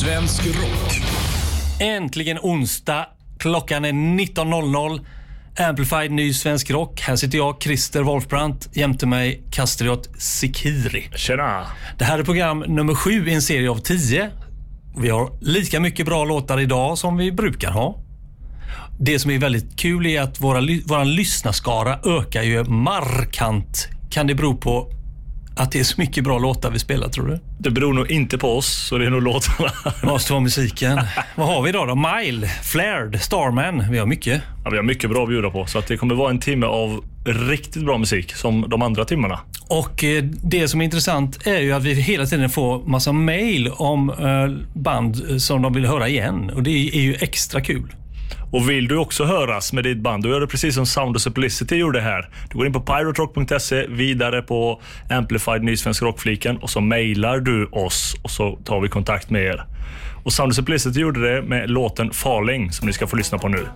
svensk rock. Äntligen onsdag. Klockan är 19.00. Amplified ny svensk rock. Här sitter jag, Christer Wolfbrandt, jämte mig Kastriot Sikiri. Tjena! Det här är program nummer sju i en serie av tio. Vi har lika mycket bra låtar idag som vi brukar ha. Det som är väldigt kul är att våran lyssnarskara ökar ju markant. Kan det bero på att det är så mycket bra låtar vi spelar, tror du? Det beror nog inte på oss, så det är nog låtarna. Det måste vara musiken. Vad har vi idag då? Mile, Flared, Starman. Vi har mycket. Ja, vi har mycket bra att bjuda på, så att det kommer vara en timme av riktigt bra musik, som de andra timmarna. Och eh, det som är intressant är ju att vi hela tiden får massa mail om eh, band som de vill höra igen. Och det är ju extra kul. Och vill du också höras med ditt band, då gör du precis som Sound of Simplicity gjorde här. Du går in på piratrock.se, vidare på Amplified Nysvensk Rockfliken Rock-fliken och så mejlar du oss och så tar vi kontakt med er. Och Sound of Simplicity gjorde det med låten Falling som ni ska få lyssna på nu.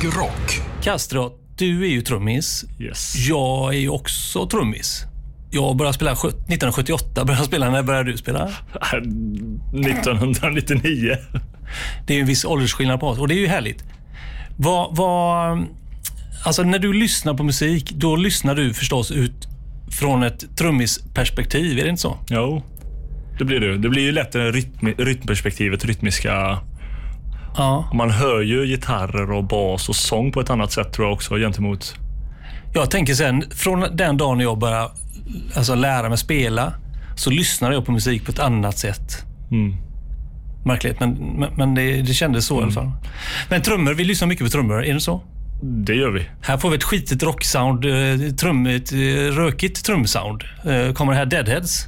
Svensk rock. Castro, du är ju trummis. Yes. Jag är ju också trummis. Jag började spela sjut- 1978. Började spela. När började du spela? 1999. Det är ju en viss åldersskillnad på oss och det är ju härligt. Vad, vad, alltså när du lyssnar på musik, då lyssnar du förstås ut från ett trummisperspektiv, är det inte så? Jo, det blir det. Det blir ju lätt rytm, rytmperspektivet, rytmiska. Ja. Man hör ju gitarrer och bas och sång på ett annat sätt tror jag också gentemot Jag tänker sen, från den dagen jag började alltså, lära mig spela, så lyssnade jag på musik på ett annat sätt. Mm. märkligt, men, men, men det, det kändes så i alla fall. Men trummor, vi lyssnar mycket på trummor, är det så? Det gör vi. Här får vi ett skitigt rocksound, eh, trum, ett eh, rökigt trumsound. Eh, Kommer här Deadheads.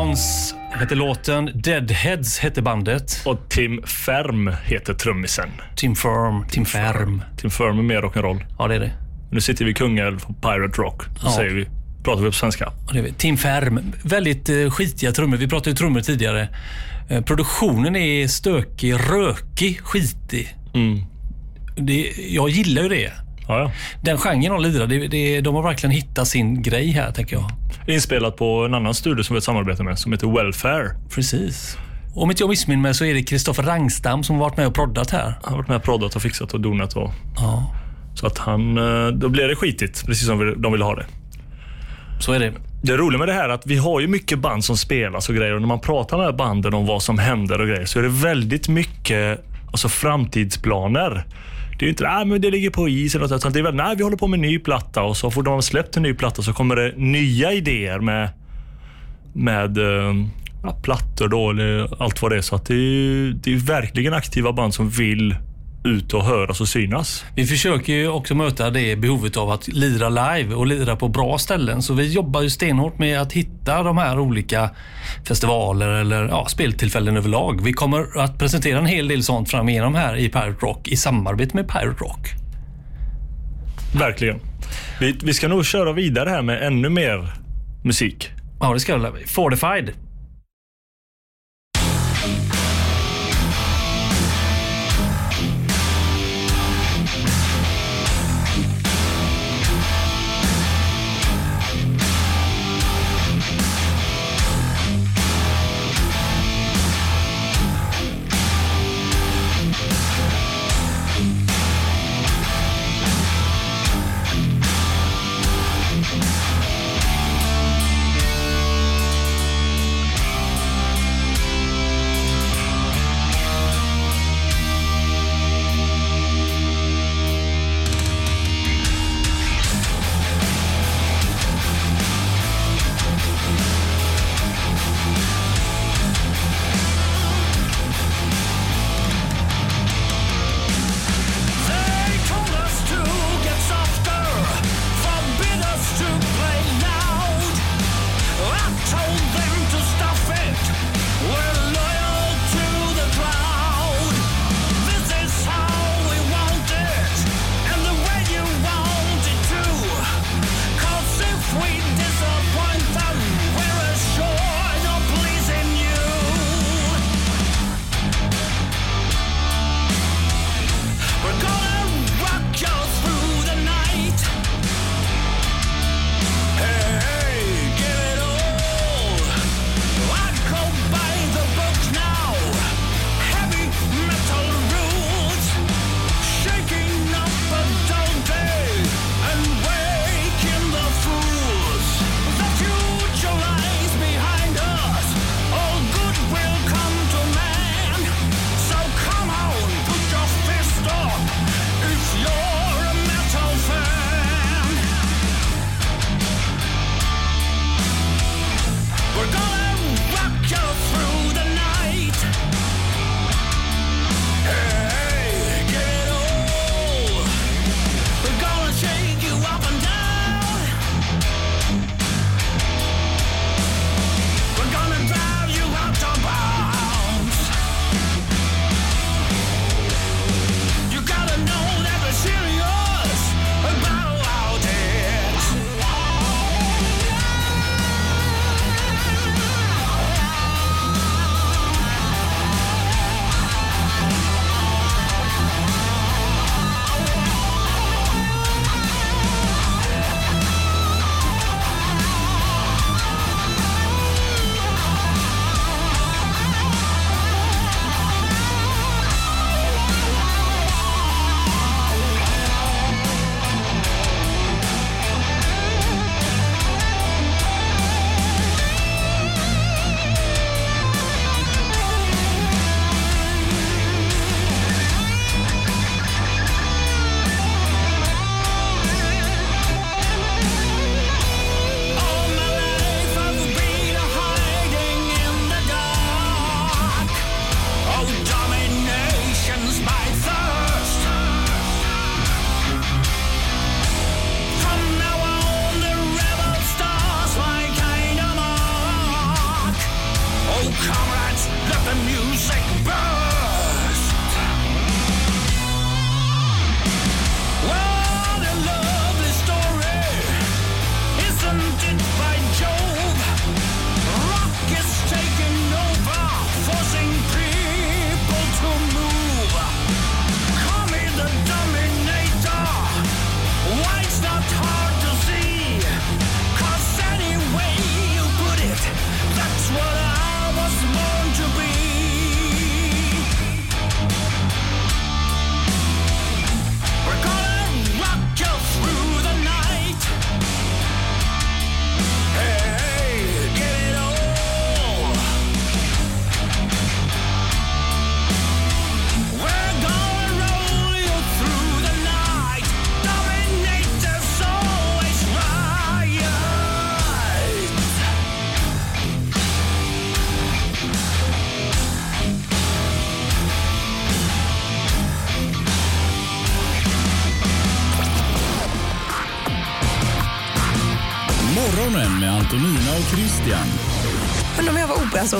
Demons hette låten. Deadheads hette bandet. Och Tim Ferm heter trummisen. Tim Firm, Tim Ferm. Tim Ferm är mer rock'n'roll. Ja, det är det. Nu sitter vi i Kungälv på Pirate Rock. Ja. säger vi, pratar vi på svenska. Ja, det är det. Tim Ferm. Väldigt eh, skitiga trummor. Vi pratade ju trummor tidigare. Eh, produktionen är stökig, rökig, skitig. Mm. Det, jag gillar ju det. Ja, ja. Den genren de lirar, det, det, de har verkligen hittat sin grej här, tänker jag. Inspelat på en annan studio som vi har ett samarbete med, som heter Welfare. Precis. Om inte jag missminner mig så är det Kristoffer Rangstam som har varit med och proddat här. Han har varit med och proddat och fixat och donat. Och, Ja, så att han, eh, då blir det skitigt, precis som de vill ha det. så är det. Det roliga med det här är att vi har ju mycket band som spelas och grejer och när man pratar med banden om vad som händer och grejer så är det väldigt mycket alltså framtidsplaner. Det är ju inte ah, men det ligger på is eller något, utan det är väl, nej vi håller på med en ny platta och så får de släppt en ny platta så kommer det nya idéer med, med eh, ja, plattor då, eller allt vad det är. Så att det är, det är verkligen aktiva band som vill ut och höras och synas. Vi försöker ju också möta det behovet av att lira live och lira på bra ställen. Så vi jobbar ju stenhårt med att hitta de här olika festivaler eller ja, speltillfällen överlag. Vi kommer att presentera en hel del sånt framigenom här i Pirate Rock i samarbete med Pirate Rock. Verkligen. Vi, vi ska nog köra vidare här med ännu mer musik. Ja, det ska jag. Fortified.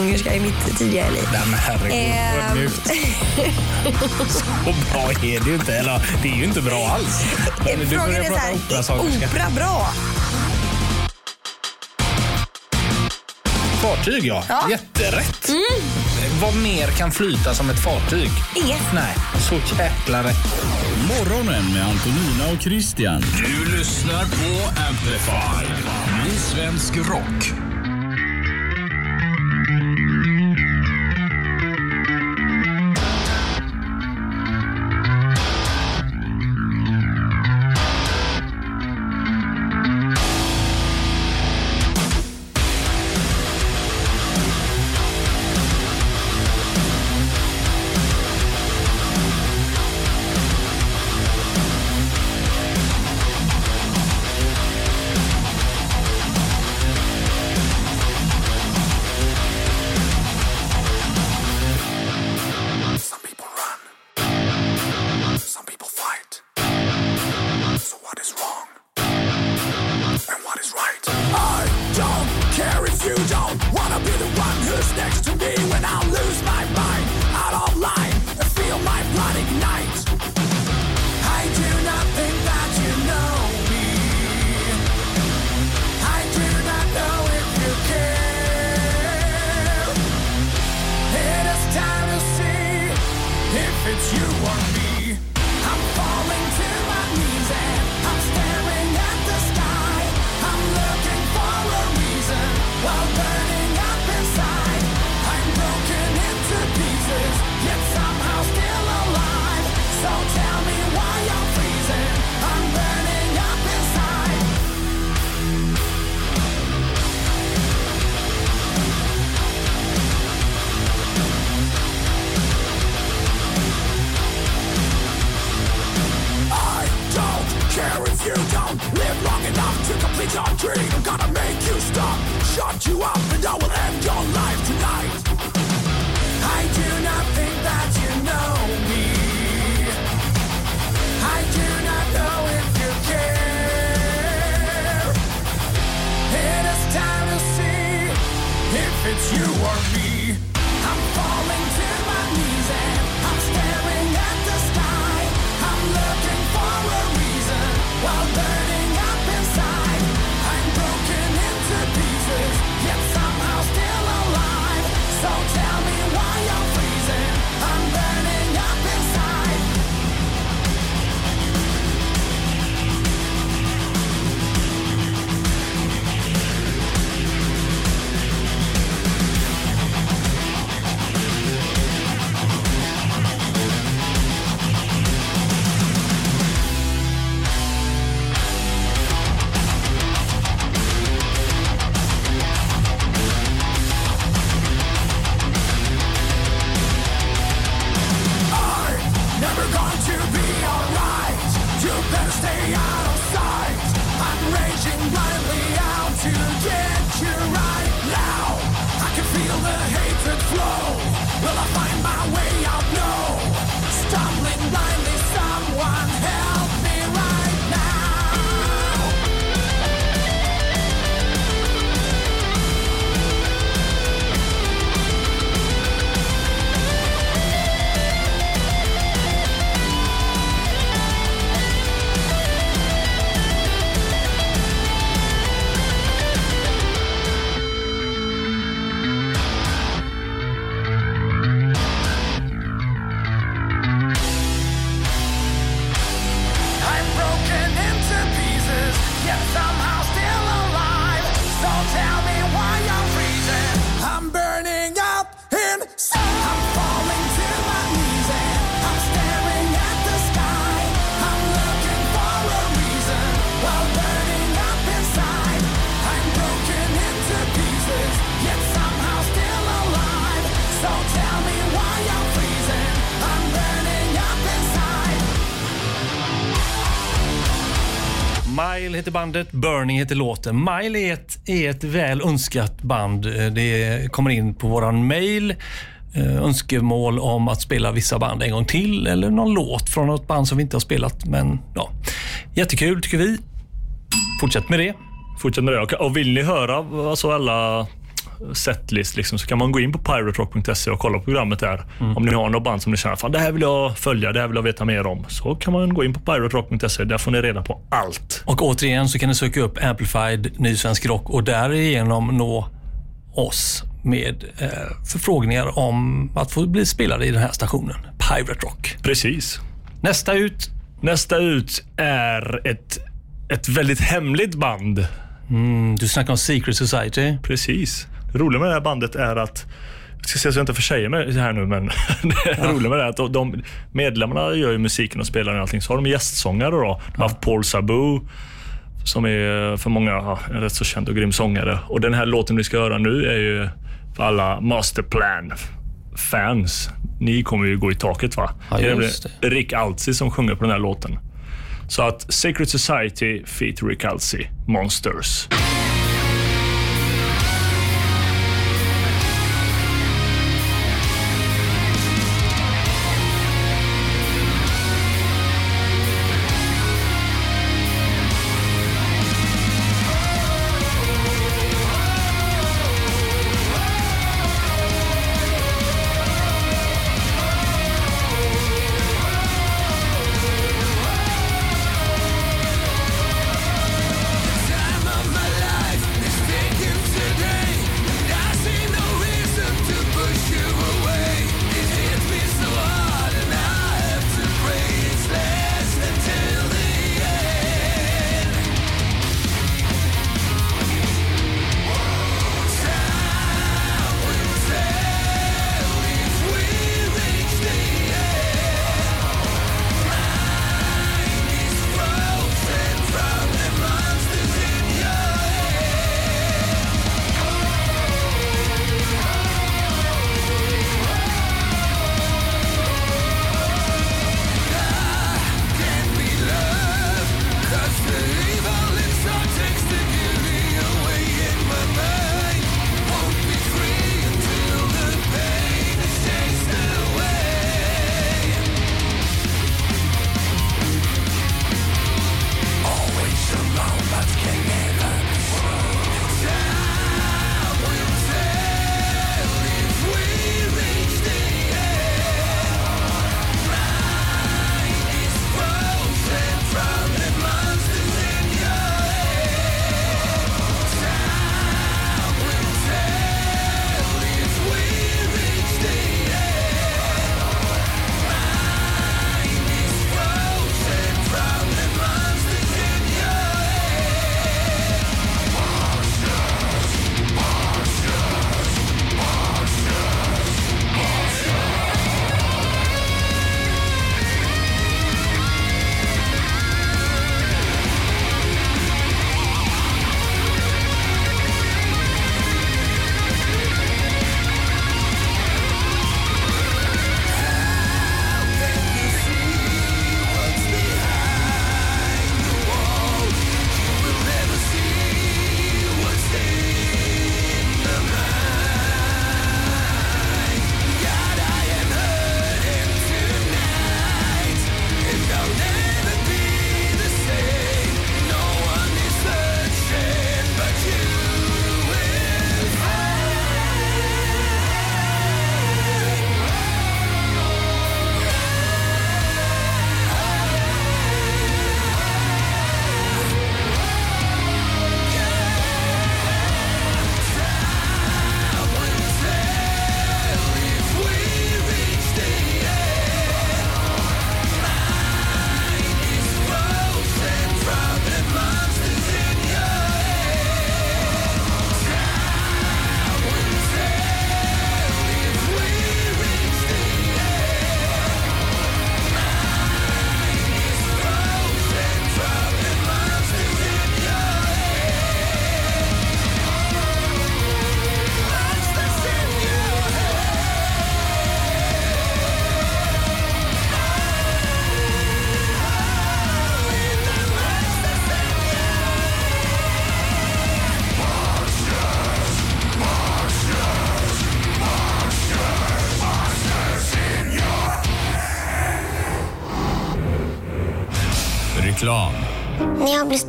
sångerska i mitt tidigare liv. Nej men herregud, vad ehm. Så bra är det ju inte. Eller det är ju inte bra alls. Men du Frågan är så här, är opera bra? Fartyg ja. ja. Jätterätt. Mm. Vad mer kan flyta som ett fartyg? Inget. Nej, så jäkla rätt. Morgonen med Antonina och Christian. Du lyssnar på Amplify. Ny svensk rock. I'm dreaming. heter bandet, Burning heter låten. Mile är ett, är ett väl önskat band. Eh, det kommer in på våran mail eh, önskemål om att spela vissa band en gång till eller någon låt från något band som vi inte har spelat. Men ja, jättekul tycker vi. Fortsätt med det. Fortsätt med det. Och vill ni höra alltså alla setlist liksom, så kan man gå in på piraterock.se och kolla på programmet där. Om ni har något band som ni känner att det här vill jag följa, det här vill jag veta mer om. Så kan man gå in på piraterock.se. Där får ni reda på allt. Och återigen så kan ni söka upp Amplified Ny Svensk Rock och därigenom nå oss med eh, förfrågningar om att få bli spelade i den här stationen, Pirate Rock. Precis. Nästa ut, Nästa ut är ett, ett väldigt hemligt band. mm, du snackar om Secret Society. Precis. Det roliga med det här bandet är att jag ska säga så jag inte försäger mig här nu, men det roliga med det är att de, medlemmarna gör ju musiken och spelar och allting. Så har de gästsångare då. De har haft Paul Sabu som är för många ja, en rätt så känd och grym sångare. Och den här låten vi ska höra nu är ju för alla Masterplan-fans. Ni kommer ju gå i taket va? Ja, det är just Rick Altsey som sjunger på den här låten. Så att Secret Society feat Rick Altsey, Monsters.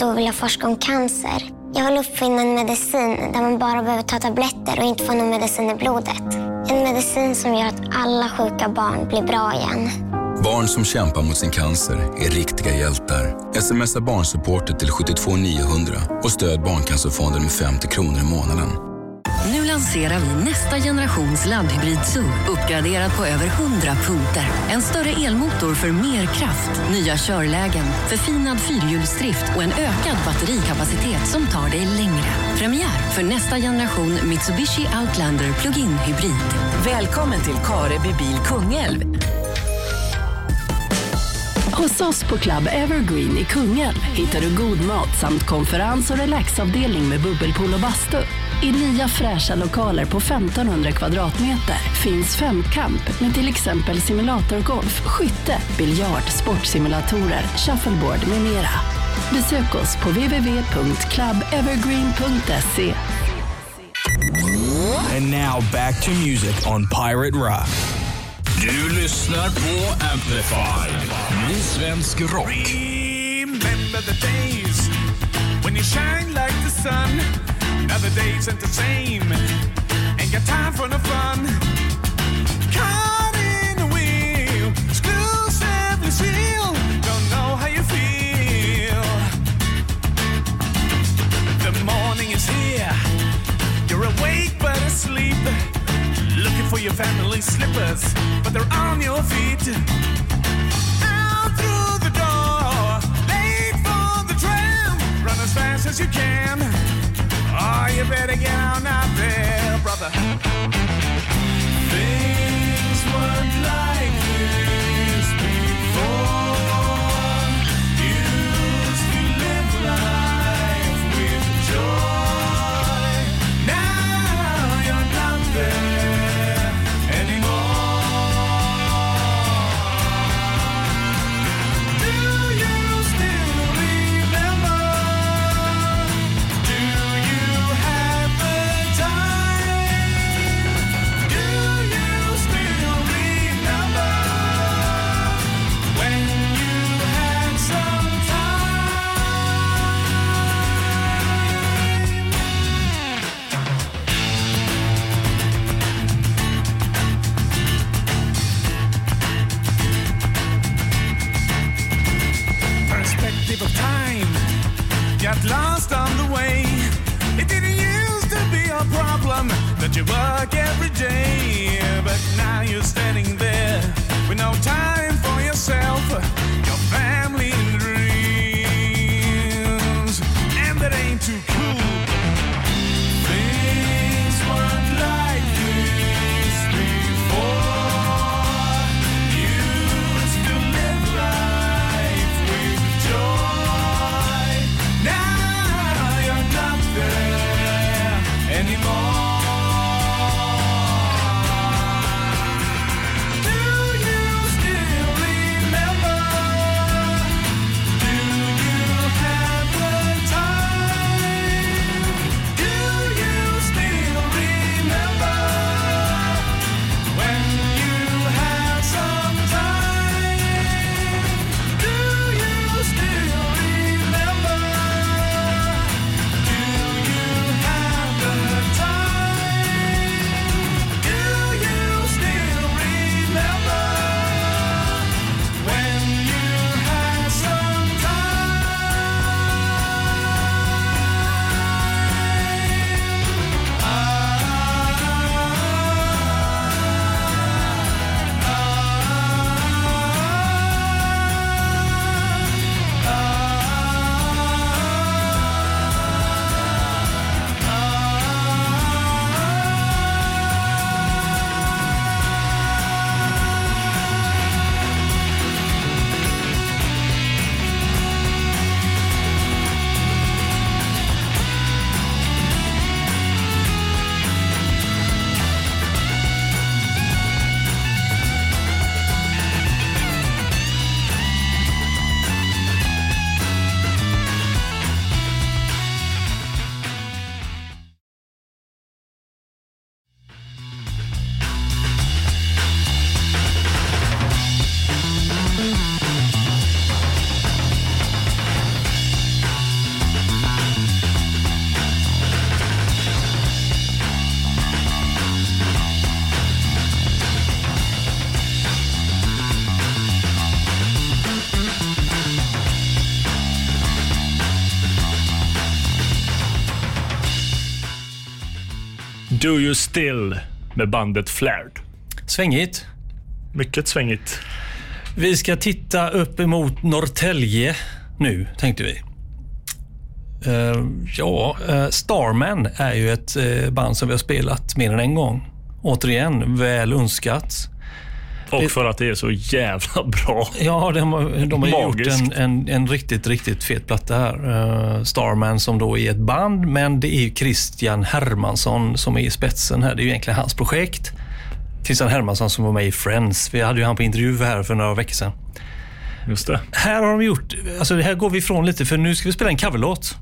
Då vill jag forska om cancer. Jag vill uppfinna en medicin där man bara behöver ta tabletter och inte få någon medicin i blodet. En medicin som gör att alla sjuka barn blir bra igen. Barn som kämpar mot sin cancer är riktiga hjältar. Smsa barnsupportet till 72900 och stöd Barncancerfonden med 50 kronor i månaden. Lanserar vi nästa generations laddhybrid SUV uppgraderad på över 100 punkter. En större elmotor för mer kraft, nya körlägen, förfinad fyrhjulsdrift och en ökad batterikapacitet som tar dig längre. Premiär för nästa generation Mitsubishi Outlander Plug-in Hybrid. Välkommen till Kareby Bil Kungälv. Hos oss på Club Evergreen i Kungälv hittar du god mat samt konferens och relaxavdelning med bubbelpool och bastu. I nya fräscha lokaler på 1500 kvadratmeter finns femkamp med till exempel simulatorgolf, skytte, biljard, sportsimulatorer, shuffleboard med mera. Besök oss på www.clubevergreen.se. And now back to music on Pirate Rock. Du lyssnar på Amplify. Ny svensk rock. Remember the days when you shine like the sun. Now the days ain't the same. Ain't got time for no fun. Caught in the wheel, exclusively sealed. Don't know how you feel. The morning is here. You're awake but asleep. Looking for your family slippers, but they're on your feet. Out through the door, late for the tram. Run as fast as you can. Oh, you better get on out there, brother. Things weren't like this before. That you work every day, but now you're standing there with no time for yourself, your family Do You Still med bandet Flared. Svängigt. Mycket svängigt. Vi ska titta upp emot Norrtälje nu, tänkte vi. Eh, ja, eh, Starman är ju ett eh, band som vi har spelat mer än en gång. Återigen, väl önskat. Och för att det är så jävla bra. Ja, de, har- de har ju gjort en, en, en riktigt, riktigt fet platta här. Eh, Starman som då är ett band, men det är ju Christian Hermansson som är i spetsen här. Det är ju egentligen hans projekt. Christian Hermansson som var med i Friends. Vi hade ju han på intervju här för några veckor sedan. Just det. Här har de gjort, alltså här går vi ifrån lite för nu ska vi spela en coverlåt.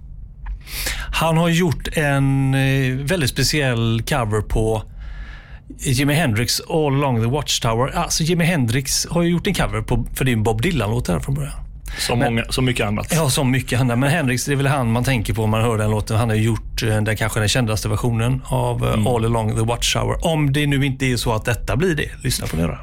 Han har gjort en eh, väldigt speciell cover på Jimi Hendrix All along the Watchtower. Alltså Jimi Hendrix har ju gjort en cover på, för det är en Bob Dylan-låt här från början. Som, många, som mycket annat. Ja, som mycket annat. Men Hendrix, det är väl han man tänker på om man hör den låten. Han har gjort eh, den kanske den kändaste versionen av eh, All along the Watchtower. Om det nu inte är så att detta blir det. Lyssna på det då.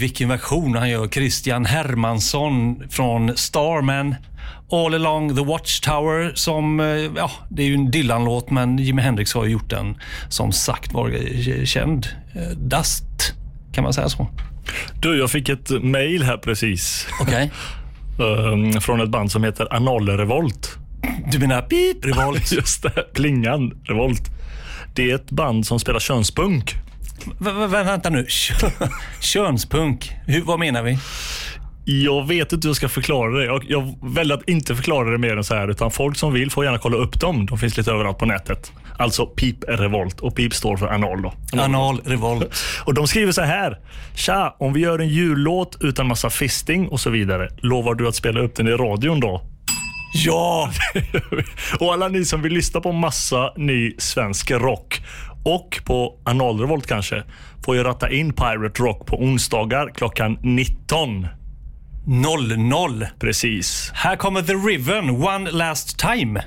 Vilken version han gör. Christian Hermansson från Starman. All along the Watchtower som, eh, ja, det är ju en Dylan-låt men Jimi Hendrix har gjort den som sagt var känd. Eh, Dust, kan man säga så? Du, jag fick ett mail här precis. Okej. ehm, från ett band som heter Analrevolt. Du menar pip revolt? Just det, plingan revolt. Det är ett band som spelar könspunk. V- vänta nu. Kö- Könspunk. Hur, vad menar vi? Jag vet inte hur jag ska förklara det. Jag, jag väljer att inte förklara det mer än så här. Utan folk som vill får gärna kolla upp dem. De finns lite överallt på nätet. Alltså Pip Revolt och Pip står för anal då. Anal revolt. Och de skriver så här. Tja, om vi gör en jullåt utan massa fisting och så vidare. Lovar du att spela upp den i radion då? Ja! och alla ni som vill lyssna på massa ny svensk rock och på Analrevolt kanske får ju ratta in Pirate Rock på onsdagar klockan 19. 00. Precis. Här kommer The Riven, One Last Time.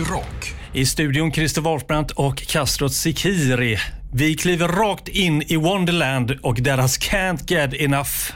Rock. I studion Christer Wolfbrandt och Castro Sikiri. Vi kliver rakt in i Wonderland och deras Can't Get Enough.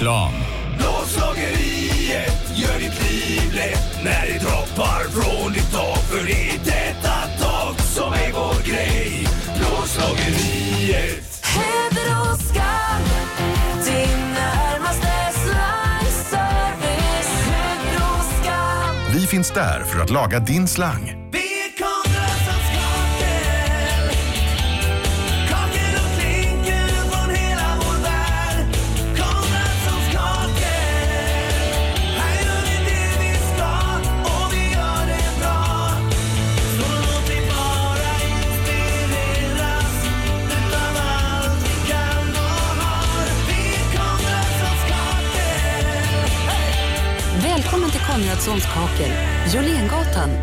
Reklam. Plåtslageriet gör ditt liv lätt när det droppar från ditt tak. För det är detta tak som är vår grej. Plåtslageriet. Heder Oskar, din närmaste slangservice. Heder Oskar. Vi finns där för att laga din slang.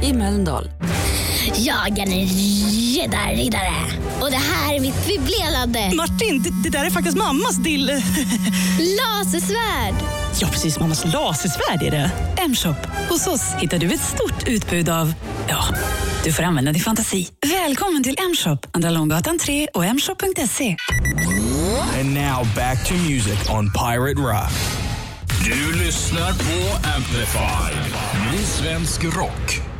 I Mölndal. Jag är en gäddariddare och det här är mitt bibblelande. Martin, det, det där är faktiskt mammas dill... Lasersvärd! Ja, precis. Mammas lasersvärd är det. M-shop. Hos oss hittar du ett stort utbud av... Ja, du får använda din fantasi. Välkommen till M-shop, Andra Långgatan 3 och mshop.se. And now back to music on Pirate Rock. Du lyssnar på Amplify. Ny svensk rock.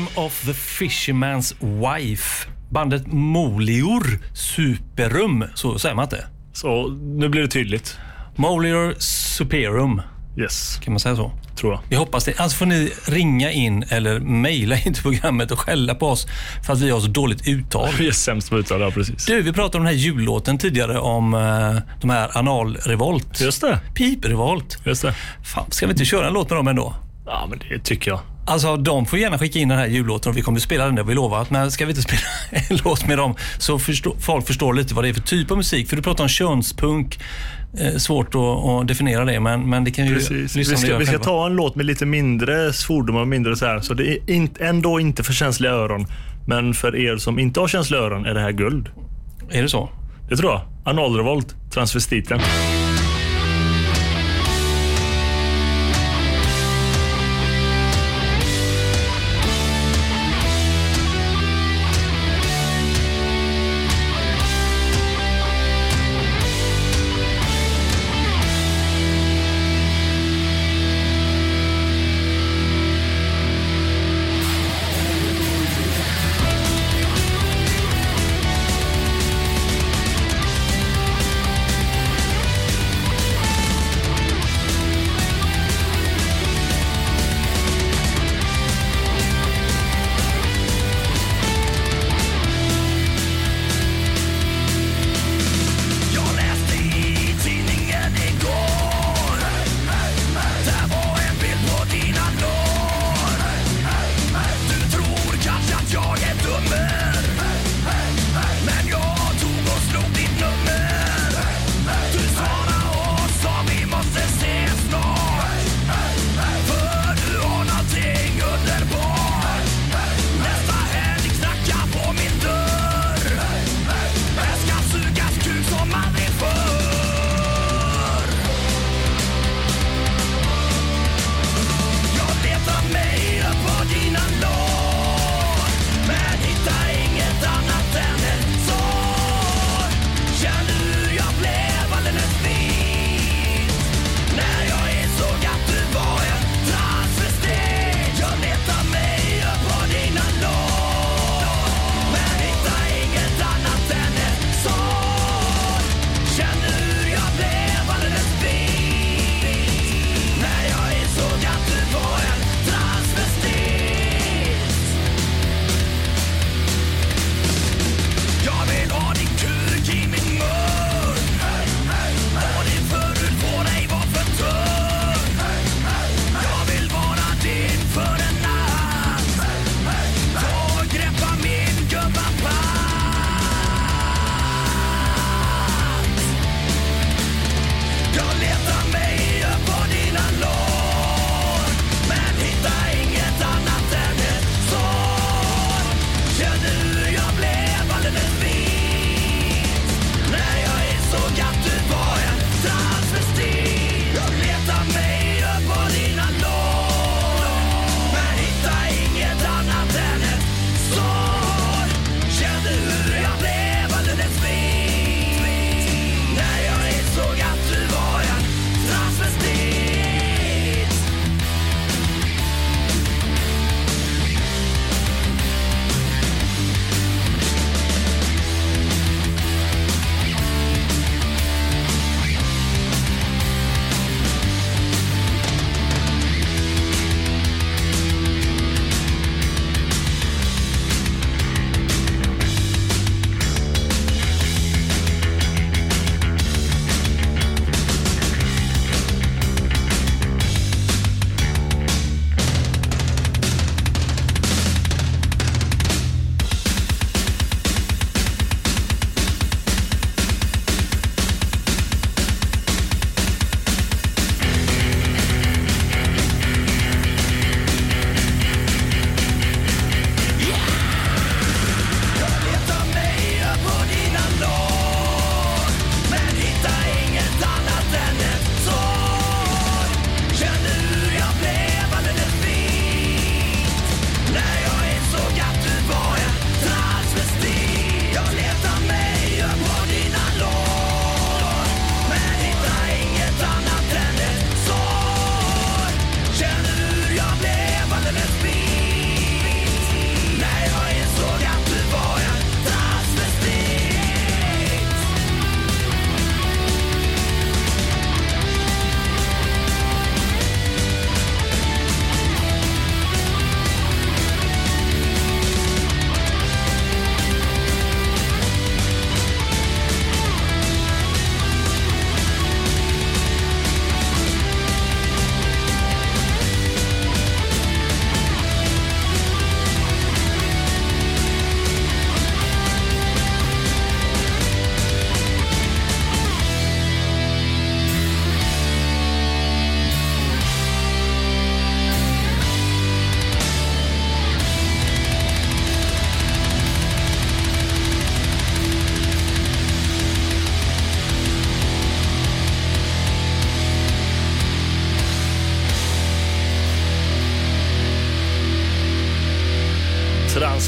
Dream of the Fisherman's Wife. Bandet Molior Superum, så säger man inte. Så nu blir det tydligt. Molior Superum. Yes. Kan man säga så? Tror jag. Vi hoppas det. Alltså får ni ringa in eller mejla in till programmet och skälla på oss för att vi har så dåligt uttal. Vi är sämst på uttal, ja precis. Du, vi pratade om den här jullåten tidigare om uh, de här analrevolt. Just det. Piprevolt. Just det. Fan, ska vi inte köra en låt med dem ändå? Ja, men det tycker jag. Alltså de får gärna skicka in den här jullåten och vi kommer att spela den där vi lovat. Men ska vi inte spela en låt med dem så förstå, folk förstår lite vad det är för typ av musik. För du pratar om könspunk. Eh, svårt att, att definiera det men, men det kan ju Precis. Vi ska, vi ska ta en låt med lite mindre svordomar och mindre så här. Så det är inte, ändå inte för känsliga öron. Men för er som inte har känsliga öron är det här guld. Är det så? Det tror jag. Analrevolt, transvestiten.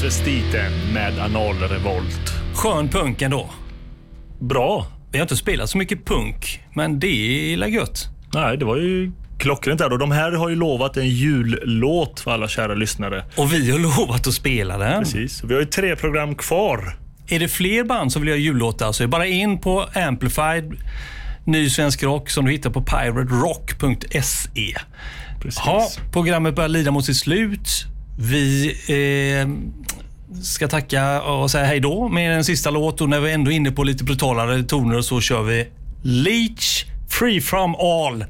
Transvestiten med analrevolt. Skön punk ändå. Bra. Vi har inte spelat så mycket punk, men det är gött. Nej, det var ju klockrent där. Och de här har ju lovat en jullåt för alla kära lyssnare. Och vi har lovat att spela den. Precis. Vi har ju tre program kvar. Är det fler band som vill göra jullåtar så är bara in på Amplified Ny Svensk Rock som du hittar på piraterock.se. Ja, programmet börjar lida mot sitt slut. Vi eh, ska tacka och säga hej då med en sista låt och när vi ändå är inne på lite brutalare toner så kör vi Leech Free From All.